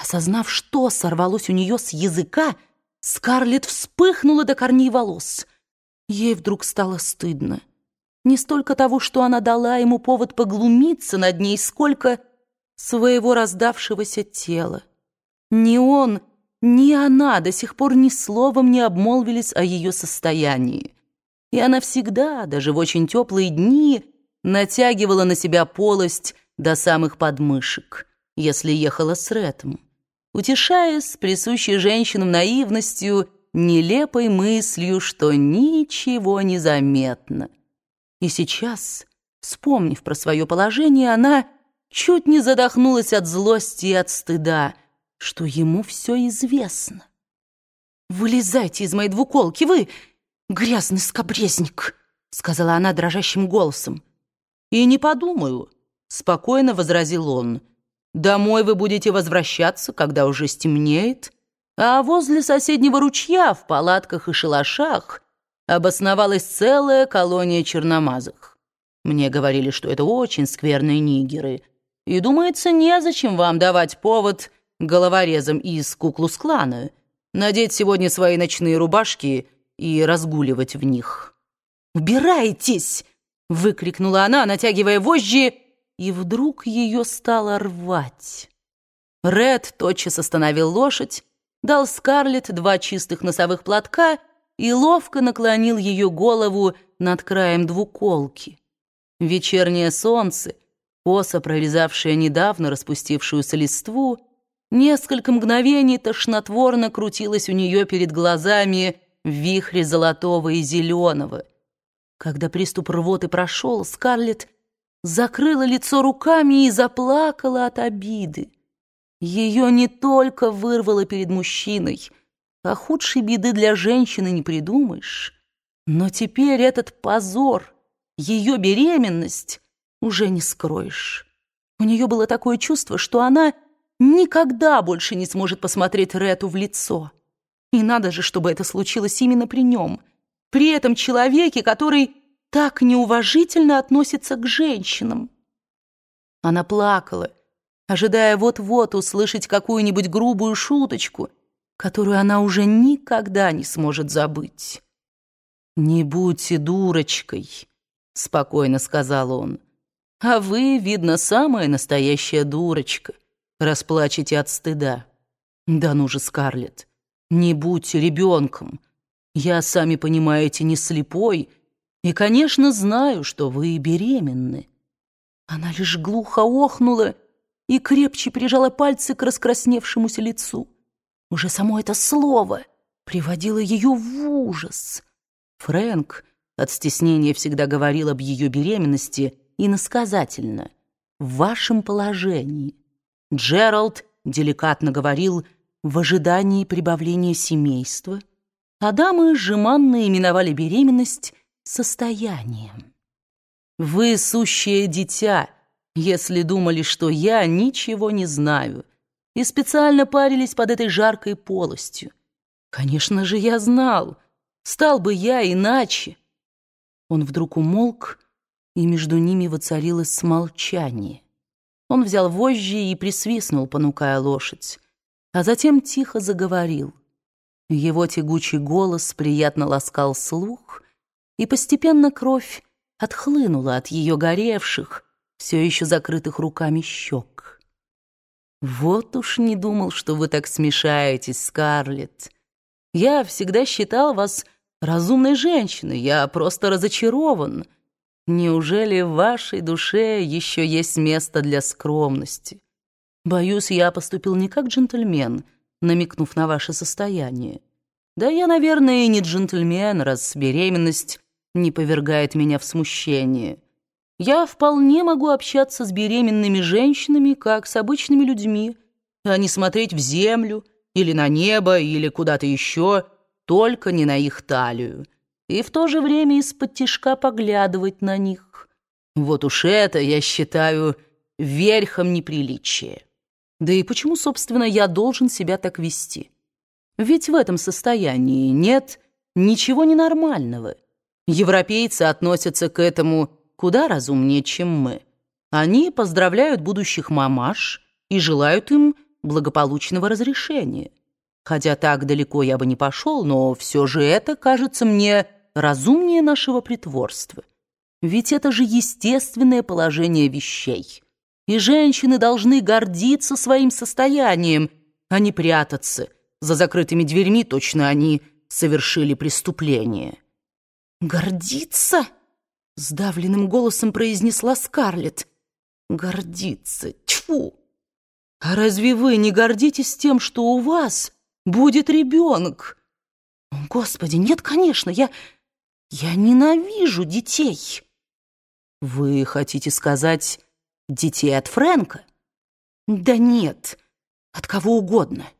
Осознав, что сорвалось у нее с языка, Скарлетт вспыхнула до корней волос. Ей вдруг стало стыдно. Не столько того, что она дала ему повод поглумиться над ней, сколько своего раздавшегося тела. Ни он, ни она до сих пор ни словом не обмолвились о ее состоянии. И она всегда, даже в очень теплые дни, натягивала на себя полость до самых подмышек, если ехала с Рэтом, утешаясь присущей женщинам наивностью, нелепой мыслью, что ничего не заметно. И сейчас, вспомнив про свое положение, она чуть не задохнулась от злости и от стыда, что ему все известно. «Вылезайте из моей двуколки, вы, грязный скобрезник!» — сказала она дрожащим голосом. «И не подумаю», — спокойно возразил он. «Домой вы будете возвращаться, когда уже стемнеет, а возле соседнего ручья в палатках и шалашах обосновалась целая колония черномазых. Мне говорили, что это очень скверные нигеры, и, думается, незачем вам давать повод головорезам из Куклус-клана надеть сегодня свои ночные рубашки и разгуливать в них. «Убирайтесь!» — выкрикнула она, натягивая вожжи, и вдруг ее стало рвать. Ред тотчас остановил лошадь, дал Скарлетт два чистых носовых платка и ловко наклонил ее голову над краем двуколки. Вечернее солнце, косо прорезавшее недавно распустившуюся листву, несколько мгновений тошнотворно крутилось у нее перед глазами в вихре золотого и зеленого. Когда приступ рвоты прошел, Скарлетт закрыла лицо руками и заплакала от обиды. Ее не только вырвало перед мужчиной, а худшей беды для женщины не придумаешь. Но теперь этот позор, ее беременность уже не скроешь. У нее было такое чувство, что она никогда больше не сможет посмотреть Рету в лицо. И надо же, чтобы это случилось именно при нем, при этом человеке, который так неуважительно относится к женщинам. Она плакала, ожидая вот-вот услышать какую-нибудь грубую шуточку, которую она уже никогда не сможет забыть. «Не будьте дурочкой», — спокойно сказал он. «А вы, видно, самая настоящая дурочка. Расплачете от стыда. Да ну же, Скарлетт, не будьте ребенком. Я, сами понимаете, не слепой, и, конечно, знаю, что вы беременны». Она лишь глухо охнула и крепче прижала пальцы к раскрасневшемуся лицу. Уже само это слово приводило ее в ужас. Фрэнк от стеснения всегда говорил об ее беременности иносказательно, в вашем положении. Джеральд деликатно говорил в ожидании прибавления семейства, а дамы жеманно именовали беременность состоянием. Вы сущее дитя, если думали, что я ничего не знаю, и специально парились под этой жаркой полостью. Конечно же, я знал. Стал бы я иначе. Он вдруг умолк, и между ними воцарилось молчание. Он взял вожжи и присвистнул, понукая лошадь, а затем тихо заговорил. Его тягучий голос приятно ласкал слух — и постепенно кровь отхлынула от ее горевших, все еще закрытых руками щек. «Вот уж не думал, что вы так смешаетесь, Скарлетт. Я всегда считал вас разумной женщиной, я просто разочарован. Неужели в вашей душе еще есть место для скромности? Боюсь, я поступил не как джентльмен, намекнув на ваше состояние. Да я, наверное, и не джентльмен, раз беременность не повергает меня в смущение. Я вполне могу общаться с беременными женщинами, как с обычными людьми, а не смотреть в землю или на небо или куда-то еще, только не на их талию, и в то же время из-под тишка поглядывать на них. Вот уж это, я считаю, верхом неприличия. Да и почему, собственно, я должен себя так вести? Ведь в этом состоянии нет ничего ненормального. Европейцы относятся к этому куда разумнее, чем мы. Они поздравляют будущих мамаш и желают им благополучного разрешения. Хотя так далеко я бы не пошел, но все же это кажется мне разумнее нашего притворства. Ведь это же естественное положение вещей. И женщины должны гордиться своим состоянием, а не прятаться. За закрытыми дверьми точно они совершили преступление. «Гордиться?» — сдавленным голосом произнесла Скарлетт. «Гордиться? Тьфу! А разве вы не гордитесь тем, что у вас будет ребенок?» «Господи, нет, конечно, я... я ненавижу детей!» «Вы хотите сказать...» детей от Фрэнка? Да нет, от кого угодно.